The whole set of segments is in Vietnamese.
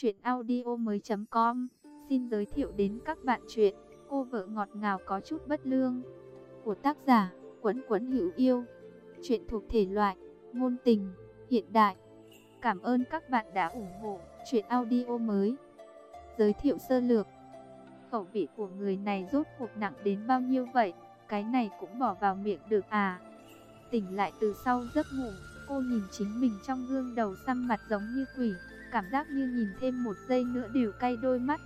Chuyện audio mới com. Xin giới thiệu đến các bạn chuyện Cô vợ ngọt ngào có chút bất lương Của tác giả Quấn Quấn Hữu Yêu. Chuyện thuộc thể loại Ngôn tình, Hiện đại. Cảm ơn các bạn đã ủng hộ Chuyện audio mới. Giới thiệu sơ lược. Khẩu vị của người này rốt cuộc nặng đến bao nhiêu vậy? Cái này cũng bỏ vào miệng được à? Tỉnh lại từ sau giấc ngủ, Cô nhìn chính mình trong gương đầu xăm mặt giống như quỷ cảm giác như nhìn thêm một giây nữa đều cay đôi mắt.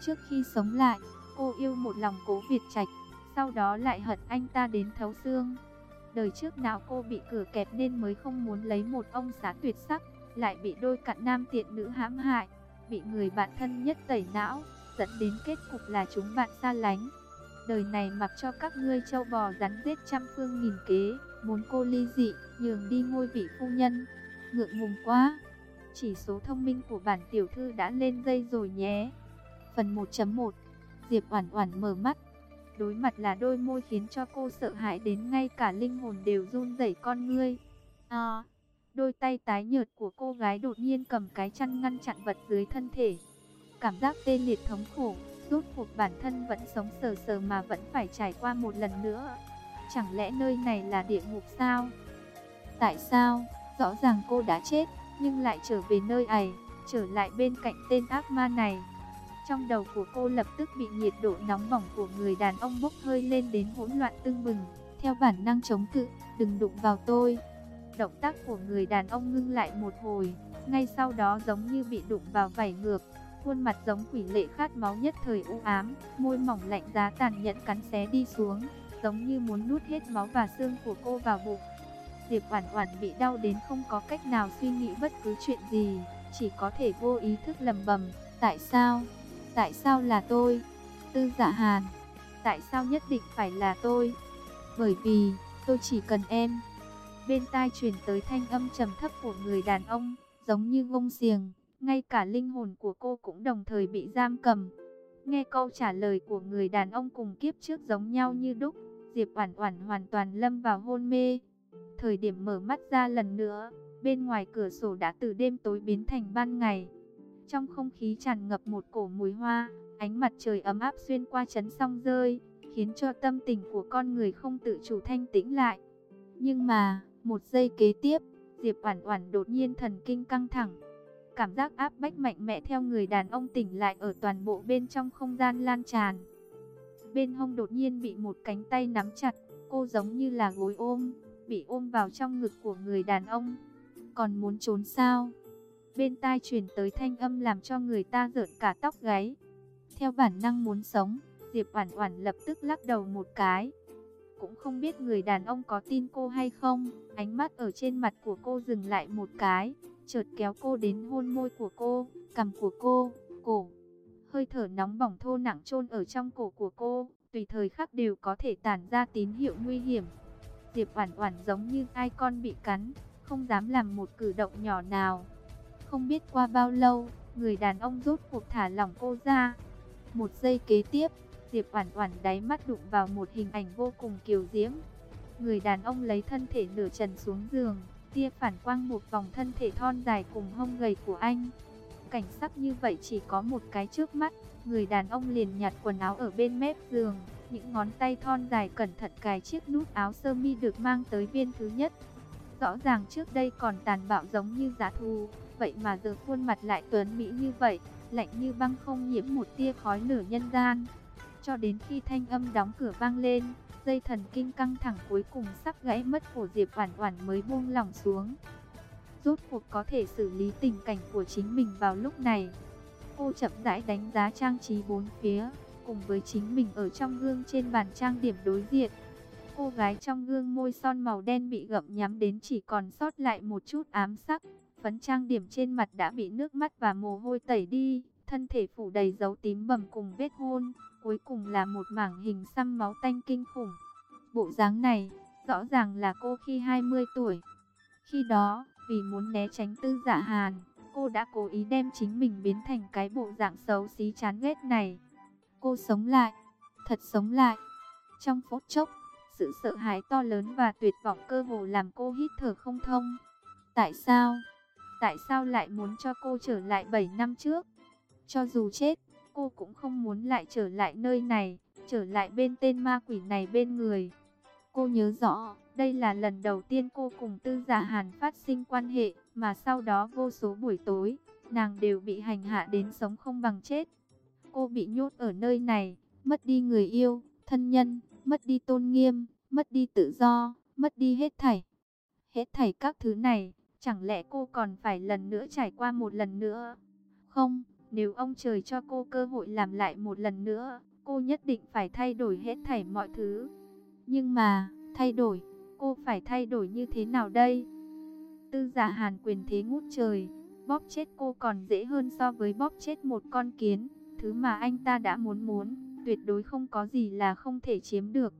Trước khi sống lại, cô yêu một lòng cố Việt Trạch, sau đó lại hận anh ta đến thấu xương. Đời trước nào cô bị cửa kẹp nên mới không muốn lấy một ông xá tuyệt sắc, lại bị đôi cặn nam tiện nữ hãm hại, bị người bạn thân nhất tẩy não, dẫn đến kết cục là chúng bạn xa lánh. Đời này mặc cho các ngươi châu bò rắn giết trăm phương nghìn kế, muốn cô ly dị, nhường đi ngôi vị phu nhân. Ngượng ngùng quá! Chỉ số thông minh của bản tiểu thư đã lên dây rồi nhé. Phần 1.1 Diệp Oản Oản mở mắt. Đối mặt là đôi môi khiến cho cô sợ hãi đến ngay cả linh hồn đều run rẩy con ngươi. À, đôi tay tái nhợt của cô gái đột nhiên cầm cái chăn ngăn chặn vật dưới thân thể. Cảm giác tê liệt thống khổ, rốt cuộc bản thân vẫn sống sờ sờ mà vẫn phải trải qua một lần nữa. Chẳng lẽ nơi này là địa ngục sao? Tại sao? Rõ ràng cô đã chết nhưng lại trở về nơi ấy, trở lại bên cạnh tên ác ma này. Trong đầu của cô lập tức bị nhiệt độ nóng bỏng của người đàn ông bốc hơi lên đến hỗn loạn tưng bừng, theo bản năng chống cự, đừng đụng vào tôi. Động tác của người đàn ông ngưng lại một hồi, ngay sau đó giống như bị đụng vào vảy ngược, khuôn mặt giống quỷ lệ khát máu nhất thời u ám, môi mỏng lạnh giá tàn nhẫn cắn xé đi xuống, giống như muốn nuốt hết máu và xương của cô vào bụng. Diệp Oản Oản bị đau đến không có cách nào suy nghĩ bất cứ chuyện gì, chỉ có thể vô ý thức lẩm bẩm, tại sao? Tại sao là tôi? Tư Dạ Hàn, tại sao nhất định phải là tôi? Bởi vì tôi chỉ cần em. Bên tai truyền tới thanh âm trầm thấp của người đàn ông, giống như gông xiềng, ngay cả linh hồn của cô cũng đồng thời bị giam cầm. Nghe câu trả lời của người đàn ông cùng kiếp trước giống nhau như đúc, Diệp Oản Oản hoàn toàn lâm vào hôn mê. Thời điểm mở mắt ra lần nữa, bên ngoài cửa sổ đã từ đêm tối biến thành ban ngày. Trong không khí tràn ngập một cổ mùi hoa, ánh mặt trời ấm áp xuyên qua chấn song rơi, khiến cho tâm tình của con người không tự chủ thanh tĩnh lại. Nhưng mà, một giây kế tiếp, Diệp Oản Oản đột nhiên thần kinh căng thẳng. Cảm giác áp bách mạnh mẽ theo người đàn ông tỉnh lại ở toàn bộ bên trong không gian lan tràn. Bên hông đột nhiên bị một cánh tay nắm chặt, cô giống như là gối ôm, bị ôm vào trong ngực của người đàn ông. Còn muốn trốn sao? Bên tai truyền tới thanh âm làm cho người ta rợn cả tóc gáy. Theo bản năng muốn sống, Diệp Oản Oản lập tức lắc đầu một cái. Cũng không biết người đàn ông có tin cô hay không, ánh mắt ở trên mặt của cô dừng lại một cái, chợt kéo cô đến hôn môi của cô, cằm của cô, cổ. Hơi thở nóng bỏng thô nặng chôn ở trong cổ của cô, tùy thời khắc đều có thể tản ra tín hiệu nguy hiểm. Diệp Oản Oản giống như ai con bị cắn, không dám làm một cử động nhỏ nào. Không biết qua bao lâu, người đàn ông rốt cuộc thả lỏng cô ra. Một giây kế tiếp, Diệp Oản Oản đáy mắt đụng vào một hình ảnh vô cùng kiều diễm. Người đàn ông lấy thân thể nửa trần xuống giường, tia phản quang một vòng thân thể thon dài cùng hông gầy của anh. Cảnh sắc như vậy chỉ có một cái trước mắt, người đàn ông liền nhặt quần áo ở bên mép giường, những ngón tay thon dài cẩn thận cài chiếc nút áo sơ mi được mang tới viên thứ nhất. Rõ ràng trước đây còn tàn bạo giống như giá thù, vậy mà giờ khuôn mặt lại tuấn mỹ như vậy, lạnh như băng không nhiễm một tia khói lửa nhân gian. Cho đến khi thanh âm đóng cửa vang lên, dây thần kinh căng thẳng cuối cùng sắp gãy mất của Diệp Oản Oản mới buông lỏng xuống. Rốt cuộc có thể xử lý tình cảnh của chính mình vào lúc này. Cô chậm rãi đánh giá trang trí bốn phía, cùng với chính mình ở trong gương trên bàn trang điểm đối diện. Cô gái trong gương môi son màu đen bị gậm nhắm đến chỉ còn sót lại một chút ám sắc. Phấn trang điểm trên mặt đã bị nước mắt và mồ hôi tẩy đi, thân thể phủ đầy dấu tím bầm cùng vết hôn, cuối cùng là một mảng hình xăm máu tanh kinh khủng. Bộ dáng này, rõ ràng là cô khi 20 tuổi. Khi đó, vì muốn né tránh tư dạ hàn, cô đã cố ý đem chính mình biến thành cái bộ dạng xấu xí chán ghét này. Cô sống lại, thật sống lại. Trong phút chốc, sự sợ hãi to lớn và tuyệt vọng cơ hồ làm cô hít thở không thông. Tại sao? tại sao lại muốn cho cô trở lại 7 năm trước? Cho dù chết, cô cũng không muốn lại trở lại nơi này, trở lại bên tên ma quỷ này bên người. Cô nhớ rõ, đây là lần đầu tiên cô cùng Tư Giả Hàn phát sinh quan hệ, mà sau đó vô số buổi tối, nàng đều bị hành hạ đến sống không bằng chết. Cô bị nhốt ở nơi này, mất đi người yêu, thân nhân, mất đi tôn nghiêm, mất đi tự do, mất đi hết thảy. Hết thảy các thứ này, chẳng lẽ cô còn phải lần nữa trải qua một lần nữa? Không, nếu ông trời cho cô cơ hội làm lại một lần nữa, cô nhất định phải thay đổi hết thảy mọi thứ. Nhưng mà, thay đổi, cô phải thay đổi như thế nào đây? Tư giả hàn quyền thế ngút trời, bóp chết cô còn dễ hơn so với bóp chết một con kiến. Thứ mà anh ta đã muốn muốn, tuyệt đối không có gì là không thể chiếm được.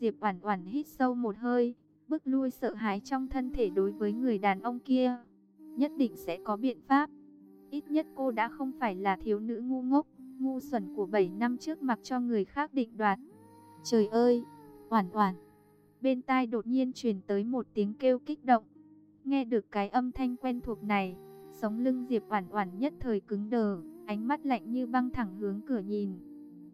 Diệp Oản Oản hít sâu một hơi, bước lui sợ hãi trong thân thể đối với người đàn ông kia. Nhất định sẽ có biện pháp. Ít nhất cô đã không phải là thiếu nữ ngu ngốc, ngu xuẩn của 7 năm trước mặc cho người khác định đoạt. Trời ơi, Oản Oản. Bên tai đột nhiên truyền tới một tiếng kêu kích động. Nghe được cái âm thanh quen thuộc này, sống lưng Diệp Oản Oản nhất thời cứng đờ, ánh mắt lạnh như băng thẳng hướng cửa nhìn.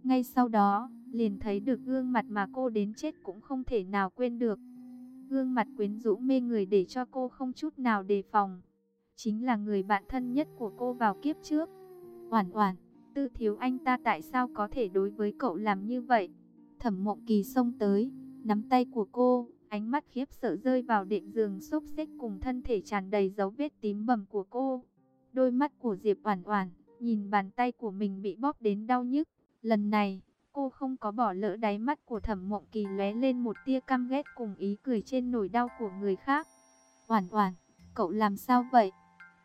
Ngay sau đó, liền thấy được gương mặt mà cô đến chết cũng không thể nào quên được. Gương mặt quyến rũ mê người để cho cô không chút nào đề phòng. Chính là người bạn thân nhất của cô vào kiếp trước. Oản oản, tư thiếu anh ta tại sao có thể đối với cậu làm như vậy? Thẩm mộng kỳ xông tới, nắm tay của cô, ánh mắt khiếp sợ rơi vào đệm giường xốc xếch cùng thân thể tràn đầy dấu vết tím bầm của cô. Đôi mắt của Diệp Oản Oản nhìn bàn tay của mình bị bóp đến đau nhức. Lần này, cô không có bỏ lỡ đáy mắt của Thẩm Mộng Kỳ lóe lên một tia căm ghét cùng ý cười trên nỗi đau của người khác. Oản Oản, cậu làm sao vậy?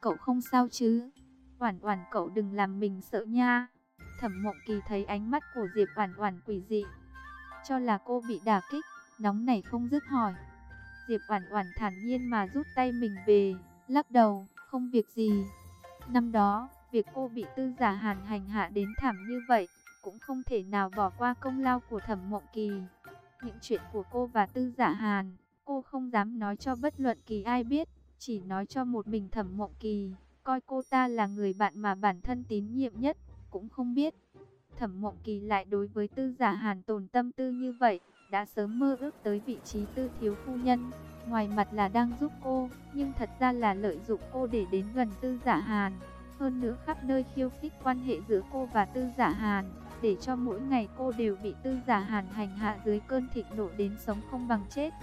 Cậu không sao chứ? Oản Oản cậu đừng làm mình sợ nha. Thẩm Mộng Kỳ thấy ánh mắt của Diệp Oản Oản quỷ dị, cho là cô bị đả kích, nóng nảy không dứt hỏi. Diệp Oản Oản thản nhiên mà rút tay mình về, lắc đầu, không việc gì. Năm đó, việc cô bị Tư Giả Hàn hành hạ đến thảm như vậy, cũng không thể nào bỏ qua công lao của Thẩm Mộng Kỳ. Những chuyện của cô và Tư Giả Hàn, cô không dám nói cho bất luận kỳ ai biết, chỉ nói cho một mình Thẩm Mộng Kỳ, coi cô ta là người bạn mà bản thân tín nhiệm nhất, cũng không biết. Thẩm Mộng Kỳ lại đối với Tư Giả Hàn tồn tâm tư như vậy, đã sớm mơ ước tới vị trí tư thiếu phu nhân. Ngoài mặt là đang giúp cô, nhưng thật ra là lợi dụng cô để đến gần Tư Giả Hàn. Hơn nữa khắp nơi khiêu khích quan hệ giữa cô và Tư Giả Hàn, để cho mỗi ngày cô đều bị Tư Giả Hàn hành hạ dưới cơn thịnh nộ đến sống không bằng chết.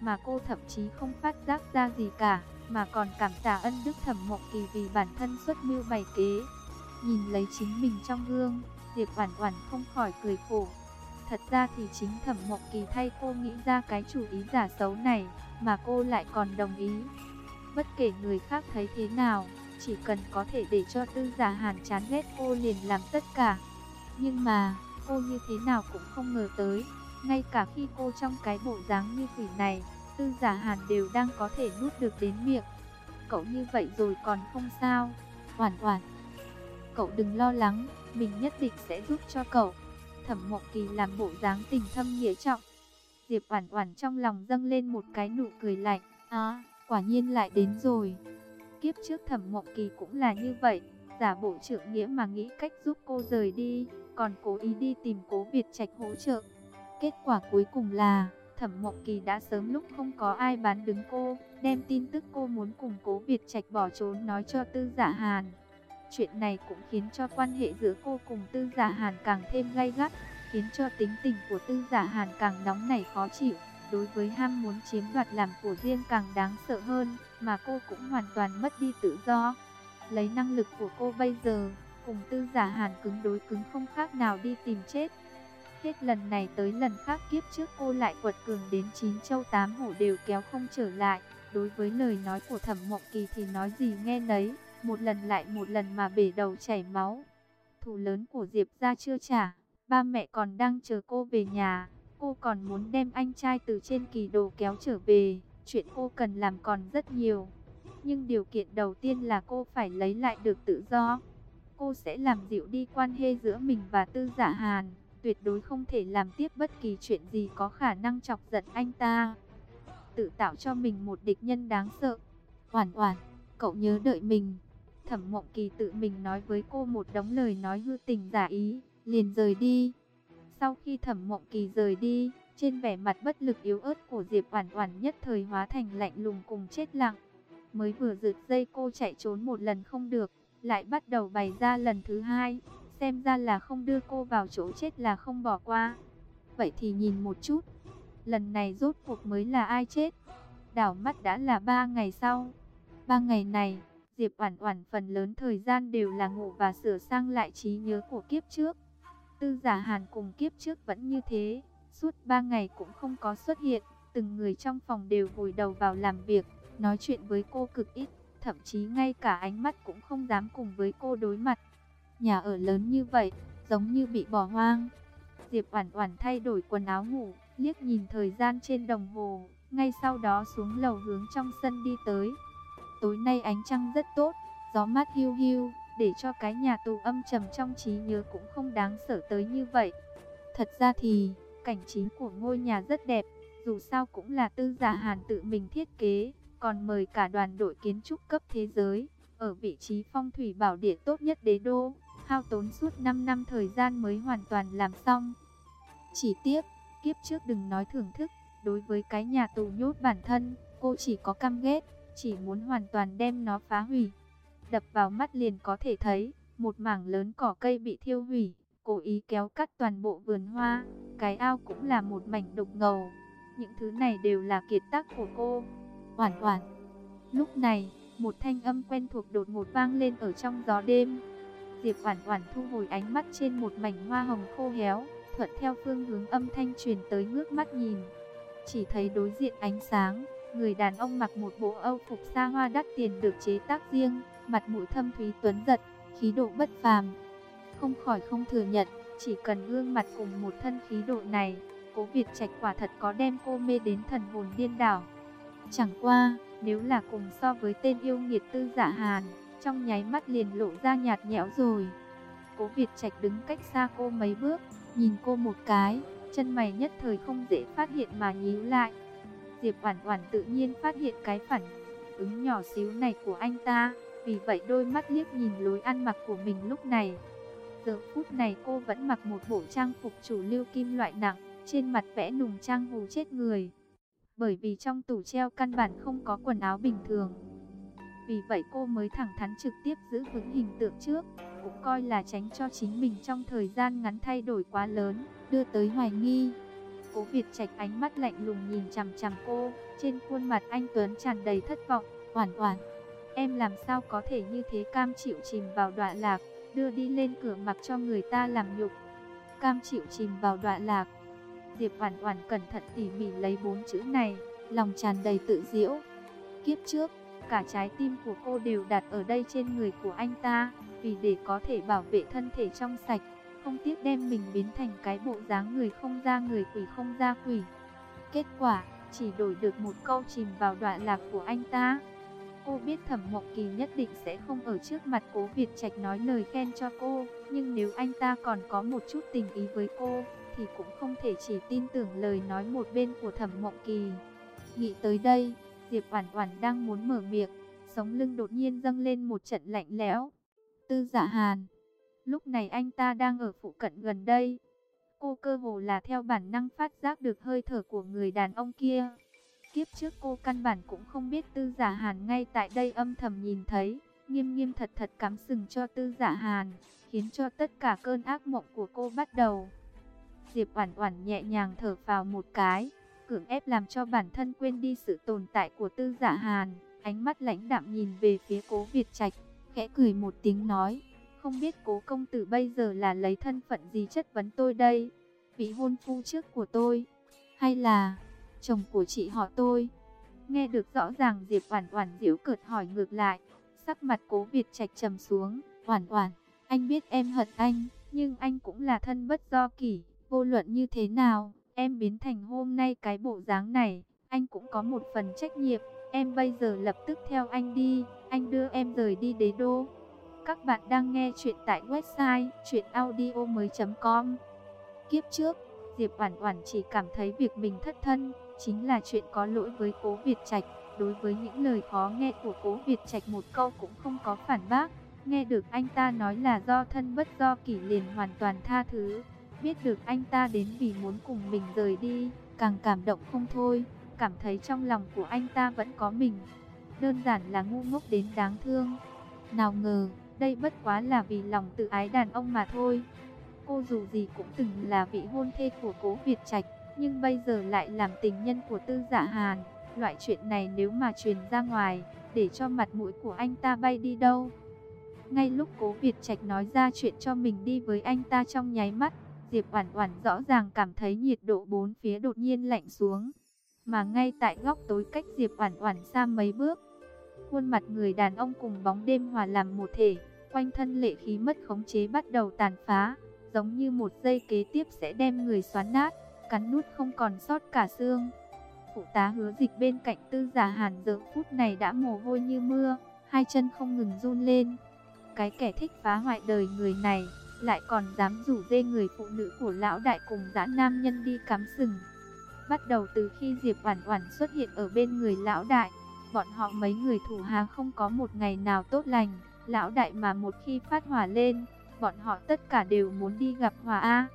Mà cô thậm chí không phát giác ra gì cả, mà còn cảm tạ ân đức thẩm mộng kỳ vì bản thân xuất mưu bày kế. Nhìn lấy chính mình trong gương, Diệp Oản Oản không khỏi cười khổ. Thật ra thì chính Thẩm Mộng Kỳ thay cô nghĩ ra cái chủ ý giả xấu này, mà cô lại còn đồng ý. Bất kể người khác thấy thế nào, chỉ cần có thể để cho Tư Giả Hàn chán ghét cô liền làm tất cả. Nhưng mà, cô như thế nào cũng không ngờ tới, ngay cả khi cô trong cái bộ dáng như quỷ này, Tư Giả Hàn đều đang có thể nuốt được đến miệng. Cậu như vậy rồi còn không sao? hoàn hoàn cậu đừng lo lắng, mình nhất định sẽ giúp cho cậu. Thẩm Mộng Kỳ làm bộ dáng tình thâm nghĩa trọng. Diệp Oản Oản trong lòng dâng lên một cái nụ cười lạnh, "À, quả nhiên lại đến rồi." Kiếp trước Thẩm Mộng Kỳ cũng là như vậy, giả bộ trưởng nghĩa mà nghĩ cách giúp cô rời đi, còn cố ý đi tìm Cố Việt Trạch hỗ trợ. Kết quả cuối cùng là Thẩm Mộng Kỳ đã sớm lúc không có ai bán đứng cô, đem tin tức cô muốn cùng Cố Việt Trạch bỏ trốn nói cho Tư Giả Hàn. Chuyện này cũng khiến cho quan hệ giữa cô cùng Tư Giả Hàn càng thêm gay gắt, khiến cho tính tình của Tư Giả Hàn càng nóng nảy khó chịu. Đối với ham muốn chiếm đoạt làm của riêng càng đáng sợ hơn, mà cô cũng hoàn toàn mất đi tự do. Lấy năng lực của cô bây giờ, cùng Tư Giả Hàn cứng đối cứng không khác nào đi tìm chết. Hết lần này tới lần khác kiếp trước cô lại quật cường đến chín châu tám hổ đều kéo không trở lại. Đối với lời nói của Thẩm Mộng Kỳ thì nói gì nghe nấy một lần lại một lần mà bể đầu chảy máu. Thủ lớn của Diệp ra chưa trả, ba mẹ còn đang chờ cô về nhà, cô còn muốn đem anh trai từ trên kỳ đồ kéo trở về, chuyện cô cần làm còn rất nhiều. Nhưng điều kiện đầu tiên là cô phải lấy lại được tự do. Cô sẽ làm dịu đi quan hệ giữa mình và Tư Giả Hàn, tuyệt đối không thể làm tiếp bất kỳ chuyện gì có khả năng chọc giận anh ta. Tự tạo cho mình một địch nhân đáng sợ. Oản oản cậu nhớ đợi mình. Thẩm Mộng Kỳ tự mình nói với cô một đống lời nói hư tình giả ý, liền rời đi. Sau khi Thẩm Mộng Kỳ rời đi, trên vẻ mặt bất lực yếu ớt của Diệp Oản Oản nhất thời hóa thành lạnh lùng cùng chết lặng. Mới vừa giật dây cô chạy trốn một lần không được, lại bắt đầu bày ra lần thứ hai, xem ra là không đưa cô vào chỗ chết là không bỏ qua. Vậy thì nhìn một chút, lần này rốt cuộc mới là ai chết? Đảo mắt đã là ba ngày sau. Ba ngày này, Diệp Oản Oản phần lớn thời gian đều là ngủ và sửa sang lại trí nhớ của kiếp trước. Tư Giả Hàn cùng kiếp trước vẫn như thế, suốt ba ngày cũng không có xuất hiện, từng người trong phòng đều vùi đầu vào làm việc, nói chuyện với cô cực ít, thậm chí ngay cả ánh mắt cũng không dám cùng với cô đối mặt. Nhà ở lớn như vậy, giống như bị bỏ hoang. Diệp Oản Oản thay đổi quần áo ngủ, liếc nhìn thời gian trên đồng hồ, ngay sau đó xuống lầu hướng trong sân đi tới. Tối nay ánh trăng rất tốt, gió mát hiu hiu, để cho cái nhà tù âm trầm trong trí nhớ cũng không đáng sợ tới như vậy. Thật ra thì, cảnh chính của ngôi nhà rất đẹp, dù sao cũng là tư giả hàn tự mình thiết kế, còn mời cả đoàn đội kiến trúc cấp thế giới, ở vị trí phong thủy bảo địa tốt nhất đế đô, hao tốn suốt 5 năm thời gian mới hoàn toàn làm xong. Chỉ tiếc, kiếp trước đừng nói thưởng thức, đối với cái nhà tù nhốt bản thân, cô chỉ có căm ghét, chỉ muốn hoàn toàn đem nó phá hủy. Đập vào mắt liền có thể thấy, một mảng lớn cỏ cây bị thiêu hủy, cố ý kéo cắt toàn bộ vườn hoa, cái ao cũng là một mảnh đục ngầu. Những thứ này đều là kiệt tác của cô. Oản Oản. Lúc này, một thanh âm quen thuộc đột ngột vang lên ở trong gió đêm. Diệp Oản Oản thu hồi ánh mắt trên một mảnh hoa hồng khô héo, thuận theo phương hướng âm thanh truyền tới ngước mắt nhìn. Chỉ thấy đối diện ánh sáng, người đàn ông mặc một bộ Âu phục xa hoa đắt tiền được chế tác riêng, mặt mũi thâm thúy tuấn giật, khí độ bất phàm. Không khỏi không thừa nhận, chỉ cần gương mặt cùng một thân khí độ này, Cố Việt Trạch quả thật có đem cô mê đến thần hồn điên đảo. Chẳng qua, nếu là cùng so với tên yêu nghiệt tư giả hàn, trong nháy mắt liền lộ ra nhạt nhẽo rồi. Cố Việt Trạch đứng cách xa cô mấy bước, nhìn cô một cái, chân mày nhất thời không dễ phát hiện mà nhíu lại. Diệp Oản Oản tự nhiên phát hiện cái phản ứng nhỏ xíu này của anh ta, vì vậy đôi mắt liếc nhìn lối ăn mặc của mình lúc này. Giờ phút này cô vẫn mặc một bộ trang phục chủ lưu kim loại nặng, trên mặt vẽ nùng trang hù chết người. Bởi vì trong tủ treo căn bản không có quần áo bình thường. Vì vậy cô mới thẳng thắn trực tiếp giữ vững hình tượng trước, cũng coi là tránh cho chính mình trong thời gian ngắn thay đổi quá lớn, đưa tới hoài nghi. Cố Việt Trạch ánh mắt lạnh lùng nhìn chằm chằm cô, trên khuôn mặt anh Tuấn tràn đầy thất vọng, "Oản Oản, em làm sao có thể như thế cam chịu chìm vào đọa lạc, đưa đi lên cửa mặc cho người ta làm nhục?" Cam chịu chìm vào đọa lạc. Diệp Oản Oản cẩn thận tỉ mỉ lấy bốn chữ này, lòng tràn đầy tự giễu. Kiếp trước, cả trái tim của cô đều đặt ở đây trên người của anh ta, vì để có thể bảo vệ thân thể trong sạch, không tiếc đem mình biến thành cái bộ dáng người không ra người quỷ không ra quỷ. Kết quả, chỉ đổi được một câu chìm vào đoạn lạc của anh ta. Cô biết Thẩm Mộng Kỳ nhất định sẽ không ở trước mặt Cố Việt Trạch nói lời khen cho cô, nhưng nếu anh ta còn có một chút tình ý với cô, thì cũng không thể chỉ tin tưởng lời nói một bên của Thẩm Mộng Kỳ. Nghĩ tới đây, Diệp Oản Oản đang muốn mở miệng, sống lưng đột nhiên dâng lên một trận lạnh lẽo. Tư Dạ Hàn, lúc này anh ta đang ở phụ cận gần đây. Cô cơ hồ là theo bản năng phát giác được hơi thở của người đàn ông kia. Kiếp trước cô căn bản cũng không biết Tư Giả Hàn ngay tại đây âm thầm nhìn thấy, nghiêm nghiêm thật thật cắm sừng cho Tư Giả Hàn, khiến cho tất cả cơn ác mộng của cô bắt đầu. Diệp Oản Oản nhẹ nhàng thở vào một cái, cưỡng ép làm cho bản thân quên đi sự tồn tại của Tư Giả Hàn, ánh mắt lãnh đạm nhìn về phía Cố Việt Trạch, khẽ cười một tiếng nói, không biết Cố công tử bây giờ là lấy thân phận gì chất vấn tôi đây? Vị hôn phu trước của tôi, hay là chồng của chị họ tôi? Nghe được rõ ràng Diệp Oản Oản giễu cợt hỏi ngược lại, sắc mặt Cố Việt Trạch trầm xuống, "Oản Oản, anh biết em hận anh, nhưng anh cũng là thân bất do kỷ, vô luận như thế nào, Em biến thành hôm nay cái bộ dáng này, anh cũng có một phần trách nhiệm. Em bây giờ lập tức theo anh đi, anh đưa em rời đi đế đô. Các bạn đang nghe chuyện tại website chuyenaudio.com Kiếp trước, Diệp Oản Oản chỉ cảm thấy việc mình thất thân chính là chuyện có lỗi với Cố Việt Trạch, Đối với những lời khó nghe của cố Việt Trạch một câu cũng không có phản bác. Nghe được anh ta nói là do thân bất do kỷ liền hoàn toàn tha thứ. Biết được anh ta đến vì muốn cùng mình rời đi, càng cảm động không thôi. Cảm thấy trong lòng của anh ta vẫn có mình. Đơn giản là ngu ngốc đến đáng thương. Nào ngờ, đây bất quá là vì lòng tự ái đàn ông mà thôi. Cô dù gì cũng từng là vị hôn thê của cố Việt Trạch, nhưng bây giờ lại làm tình nhân của tư giả Hàn. Loại chuyện này nếu mà truyền ra ngoài, để cho mặt mũi của anh ta bay đi đâu. Ngay lúc cố Việt Trạch nói ra chuyện cho mình đi với anh ta trong nháy mắt, Diệp Oản Oản rõ ràng cảm thấy nhiệt độ bốn phía đột nhiên lạnh xuống. Mà ngay tại góc tối cách Diệp Oản Oản xa mấy bước, khuôn mặt người đàn ông cùng bóng đêm hòa làm một thể, quanh thân lệ khí mất khống chế bắt đầu tàn phá, giống như một giây kế tiếp sẽ đem người xoắn nát, cắn nút không còn sót cả xương. Phụ tá hứa dịch bên cạnh tư giả hàn giờ phút này đã mồ hôi như mưa, hai chân không ngừng run lên. Cái kẻ thích phá hoại đời người này, lại còn dám rủ dê người phụ nữ của lão đại cùng dã nam nhân đi cắm sừng. Bắt đầu từ khi Diệp Oản Oản xuất hiện ở bên người lão đại, bọn họ mấy người thủ hà không có một ngày nào tốt lành. Lão đại mà một khi phát hỏa lên, bọn họ tất cả đều muốn đi gặp hòa A.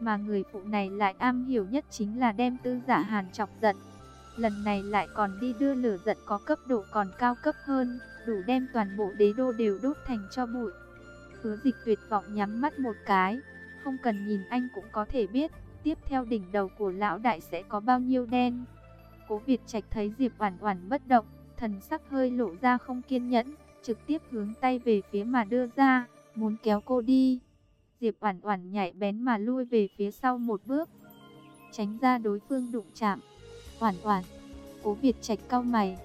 Mà người phụ này lại am hiểu nhất chính là đem tư giả hàn chọc giận. Lần này lại còn đi đưa lửa giận có cấp độ còn cao cấp hơn, đủ đem toàn bộ đế đô đều đốt thành cho bụi. Hứa dịch tuyệt vọng nhắm mắt một cái, không cần nhìn anh cũng có thể biết, tiếp theo đỉnh đầu của lão đại sẽ có bao nhiêu đen. Cố Việt Trạch thấy Diệp Oản Oản bất động, thần sắc hơi lộ ra không kiên nhẫn, trực tiếp hướng tay về phía mà đưa ra, muốn kéo cô đi. Diệp Oản Oản nhảy bén mà lui về phía sau một bước, tránh ra đối phương đụng chạm. Oản Oản, Cố Việt Trạch cau mày.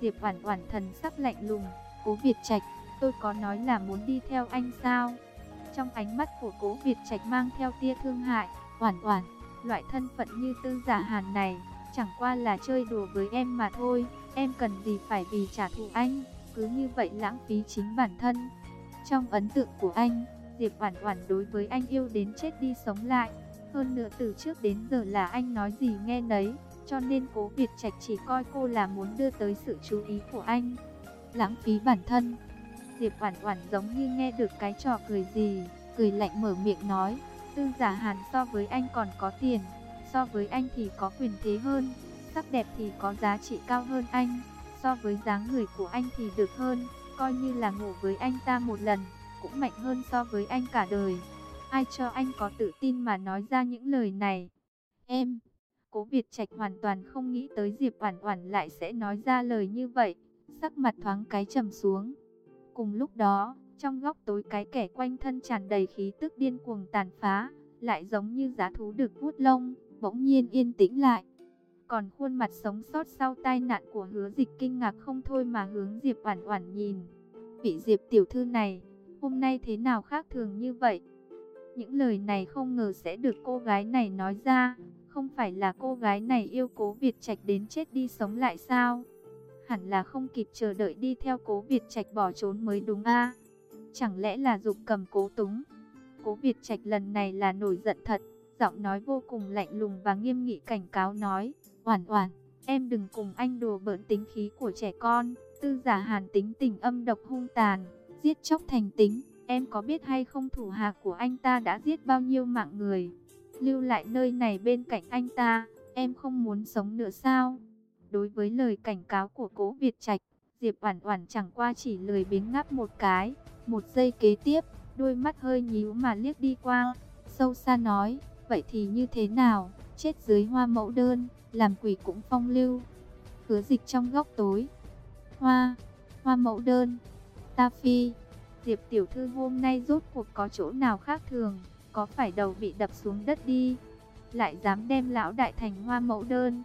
Diệp Oản Oản thần sắc lạnh lùng, "Cố Việt Trạch, tôi có nói là muốn đi theo anh sao?" Trong ánh mắt của Cố Việt Trạch mang theo tia thương hại, "Oản Oản, loại thân phận như Tư Giả Hàn này, chẳng qua là chơi đùa với em mà thôi, em cần gì phải vì trả thù anh, cứ như vậy lãng phí chính bản thân." Trong ấn tượng của anh, Diệp Oản Oản đối với anh yêu đến chết đi sống lại, hơn nữa từ trước đến giờ là anh nói gì nghe nấy, cho nên Cố Việt Trạch chỉ coi cô là muốn đưa tới sự chú ý của anh. Lãng phí bản thân. Diệp Oản Oản giống như nghe được cái trò cười gì, cười lạnh mở miệng nói, Tư Giả Hàn so với anh còn có tiền, so với anh thì có quyền thế hơn, sắc đẹp thì có giá trị cao hơn anh, so với dáng người của anh thì được hơn, coi như là ngủ với anh ta một lần, cũng mạnh hơn so với anh cả đời. Ai cho anh có tự tin mà nói ra những lời này? Em, Cố Việt Trạch hoàn toàn không nghĩ tới Diệp Oản Oản lại sẽ nói ra lời như vậy, sắc mặt thoáng cái trầm xuống. Cùng lúc đó, trong góc tối cái kẻ quanh thân tràn đầy khí tức điên cuồng tàn phá, lại giống như giá thú được vuốt lông, bỗng nhiên yên tĩnh lại. Còn khuôn mặt sống sót sau tai nạn của Hứa Dịch kinh ngạc không thôi mà hướng Diệp Oản Oản nhìn. Vị Diệp tiểu thư này, hôm nay thế nào khác thường như vậy? Những lời này không ngờ sẽ được cô gái này nói ra, không phải là cô gái này yêu cố Việt Trạch đến chết đi sống lại sao? Hẳn là không kịp chờ đợi đi theo cố Việt Trạch bỏ trốn mới đúng a Chẳng lẽ là dục cầm cố túng? Cố Việt Trạch lần này là nổi giận thật, giọng nói vô cùng lạnh lùng và nghiêm nghị cảnh cáo nói, Oản Oản, em đừng cùng anh đùa bỡn tính khí của trẻ con, tư giả hàn tính tình âm độc hung tàn, giết chóc thành tính, em có biết hay không thủ hạ của anh ta đã giết bao nhiêu mạng người? lưu lại nơi này bên cạnh anh ta, em không muốn sống nữa sao? Đối với lời cảnh cáo của cố Việt Trạch, Diệp Oản Oản chẳng qua chỉ lười biếng ngáp một cái, một giây kế tiếp, đôi mắt hơi nhíu mà liếc đi qua, sâu xa nói, vậy thì như thế nào, chết dưới hoa mẫu đơn, làm quỷ cũng phong lưu. Hứa dịch trong góc tối. Hoa, hoa mẫu đơn, ta phi, Diệp tiểu thư hôm nay rốt cuộc có chỗ nào khác thường? có phải đầu bị đập xuống đất đi, lại dám đem lão đại thành hoa mẫu đơn.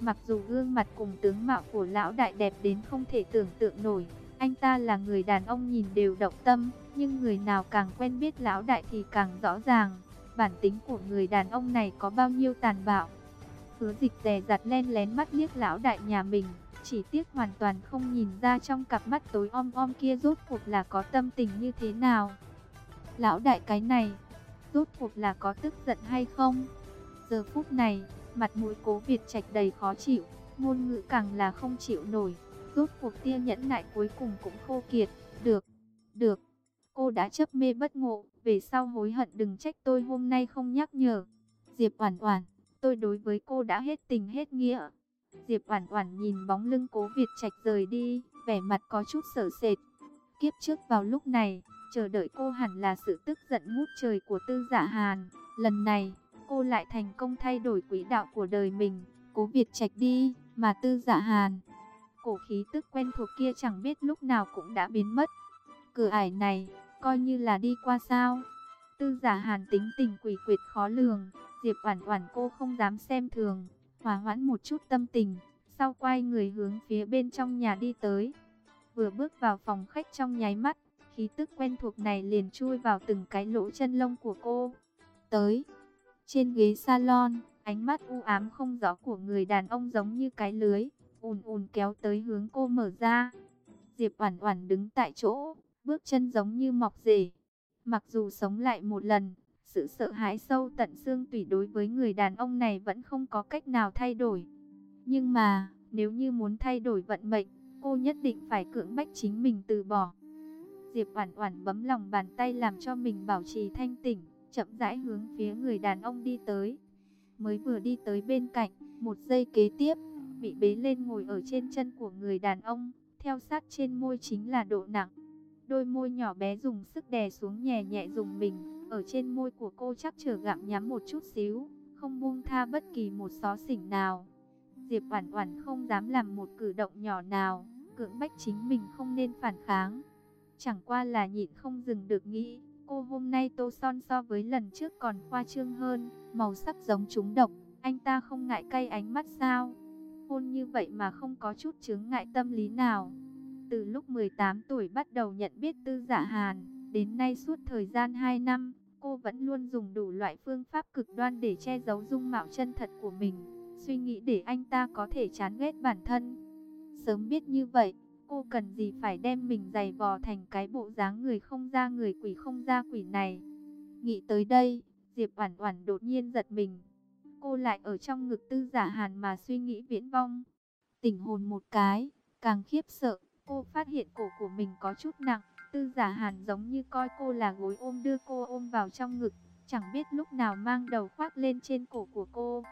Mặc dù gương mặt cùng tướng mạo của lão đại đẹp đến không thể tưởng tượng nổi, anh ta là người đàn ông nhìn đều động tâm, nhưng người nào càng quen biết lão đại thì càng rõ ràng, bản tính của người đàn ông này có bao nhiêu tàn bạo. Hứa dịch dè dặt len lén mắt liếc lão đại nhà mình, chỉ tiếc hoàn toàn không nhìn ra trong cặp mắt tối om om kia rốt cuộc là có tâm tình như thế nào. Lão đại cái này, rốt cuộc là có tức giận hay không. Giờ phút này, mặt mũi cố Việt Trạch đầy khó chịu, ngôn ngữ càng là không chịu nổi. Rốt cuộc tia nhẫn nại cuối cùng cũng khô kiệt. Được, được, cô đã chấp mê bất ngộ, về sau hối hận đừng trách tôi hôm nay không nhắc nhở. Diệp Oản Oản, tôi đối với cô đã hết tình hết nghĩa. Diệp Oản Oản nhìn bóng lưng Cố Việt Trạch rời đi, vẻ mặt có chút sợ sệt. Kiếp trước vào lúc này, chờ đợi cô hẳn là sự tức giận ngút trời của Tư Dạ Hàn, lần này, cô lại thành công thay đổi quỹ đạo của đời mình, Cố Việt Trạch đi, mà Tư Dạ Hàn, cổ khí tức quen thuộc kia chẳng biết lúc nào cũng đã biến mất. Cửa ải này, coi như là đi qua sao? Tư Dạ Hàn tính tình quỷ quyệt khó lường, Diệp Oản Oản cô không dám xem thường, hòa hoãn một chút tâm tình, sau quay người hướng phía bên trong nhà đi tới. Vừa bước vào phòng khách trong nháy mắt, khí tức quen thuộc này liền chui vào từng cái lỗ chân lông của cô. Tới, trên ghế salon, ánh mắt u ám không rõ của người đàn ông giống như cái lưới, ùn ùn kéo tới hướng cô mở ra. Diệp Oản Oản đứng tại chỗ, bước chân giống như mọc rễ. Mặc dù sống lại một lần, sự sợ hãi sâu tận xương tủy đối với người đàn ông này vẫn không có cách nào thay đổi. Nhưng mà, nếu như muốn thay đổi vận mệnh, cô nhất định phải cưỡng bách chính mình từ bỏ. Diệp Oản Oản bấm lòng bàn tay làm cho mình bảo trì thanh tỉnh, chậm rãi hướng phía người đàn ông đi tới. Mới vừa đi tới bên cạnh, một giây kế tiếp, bị bế lên ngồi ở trên chân của người đàn ông, theo sát trên môi chính là độ nặng. Đôi môi nhỏ bé dùng sức đè xuống nhẹ nhẹ dùng mình, ở trên môi của cô chắc chở gặm nhắm một chút xíu, không buông tha bất kỳ một xó xỉnh nào. Diệp Oản Oản không dám làm một cử động nhỏ nào, cưỡng bách chính mình không nên phản kháng. Chẳng qua là nhịn không dừng được nghĩ, cô hôm nay tô son so với lần trước còn khoa trương hơn, màu sắc giống trúng độc, anh ta không ngại cay ánh mắt sao? Hôn như vậy mà không có chút chướng ngại tâm lý nào. Từ lúc 18 tuổi bắt đầu nhận biết Tư giả Hàn, đến nay suốt thời gian 2 năm, cô vẫn luôn dùng đủ loại phương pháp cực đoan để che giấu dung mạo chân thật của mình, suy nghĩ để anh ta có thể chán ghét bản thân. Sớm biết như vậy, cô cần gì phải đem mình giày vò thành cái bộ dáng người không ra người quỷ không ra quỷ này. Nghĩ tới đây, Diệp Oản Oản đột nhiên giật mình. Cô lại ở trong ngực Tư Giả Hàn mà suy nghĩ viễn vong. Tỉnh hồn một cái, càng khiếp sợ, cô phát hiện cổ của mình có chút nặng. Tư Giả Hàn giống như coi cô là gối ôm đưa cô ôm vào trong ngực, chẳng biết lúc nào mang đầu khoác lên trên cổ của cô.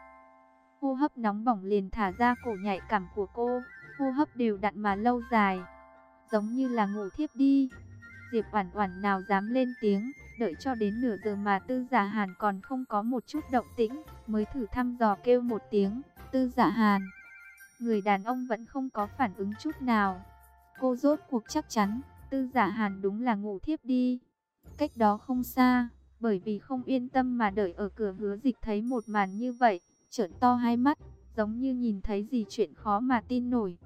Hô hấp nóng bỏng liền thả ra cổ nhạy cảm của cô, hô hấp đều đặn mà lâu dài, giống như là ngủ thiếp đi. Diệp Oản Oản nào dám lên tiếng, đợi cho đến nửa giờ mà Tư Giả Hàn còn không có một chút động tĩnh, mới thử thăm dò kêu một tiếng, "Tư Giả Hàn." Người đàn ông vẫn không có phản ứng chút nào. Cô rốt cuộc chắc chắn, Tư Giả Hàn đúng là ngủ thiếp đi. Cách đó không xa, bởi vì không yên tâm mà đợi ở cửa Hứa Dịch thấy một màn như vậy, trợn to hai mắt, giống như nhìn thấy gì chuyện khó mà tin nổi.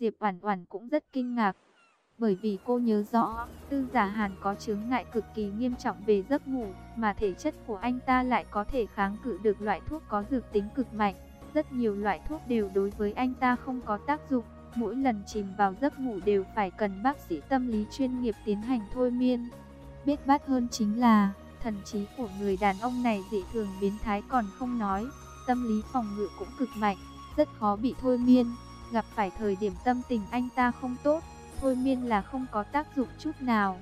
Diệp Oản Oản cũng rất kinh ngạc, bởi vì cô nhớ rõ, Tư Giả Hàn có chứng ngại cực kỳ nghiêm trọng về giấc ngủ, mà thể chất của anh ta lại có thể kháng cự được loại thuốc có dược tính cực mạnh. Rất nhiều loại thuốc đều đối với anh ta không có tác dụng, mỗi lần chìm vào giấc ngủ đều phải cần bác sĩ tâm lý chuyên nghiệp tiến hành thôi miên. Biết bát hơn chính là, thần trí của người đàn ông này dị thường biến thái còn không nói, tâm lý phòng ngự cũng cực mạnh, rất khó bị thôi miên. Gặp phải thời điểm tâm tình anh ta không tốt, thôi miên là không có tác dụng chút nào.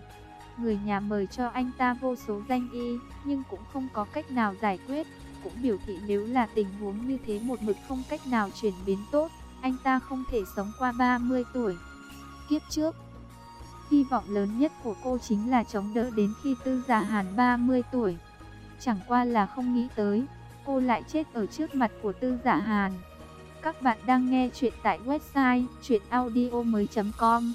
Người nhà mời cho anh ta vô số danh y, nhưng cũng không có cách nào giải quyết. Cũng biểu thị nếu là tình huống như thế một mực không cách nào chuyển biến tốt, anh ta không thể sống qua 30 tuổi. Kiếp trước, hy vọng lớn nhất của cô chính là chống đỡ đến khi tư giả hàn 30 tuổi. Chẳng qua là không nghĩ tới, cô lại chết ở trước mặt của tư giả hàn. Các bạn đang nghe chuyện tại website chuyenaudio.com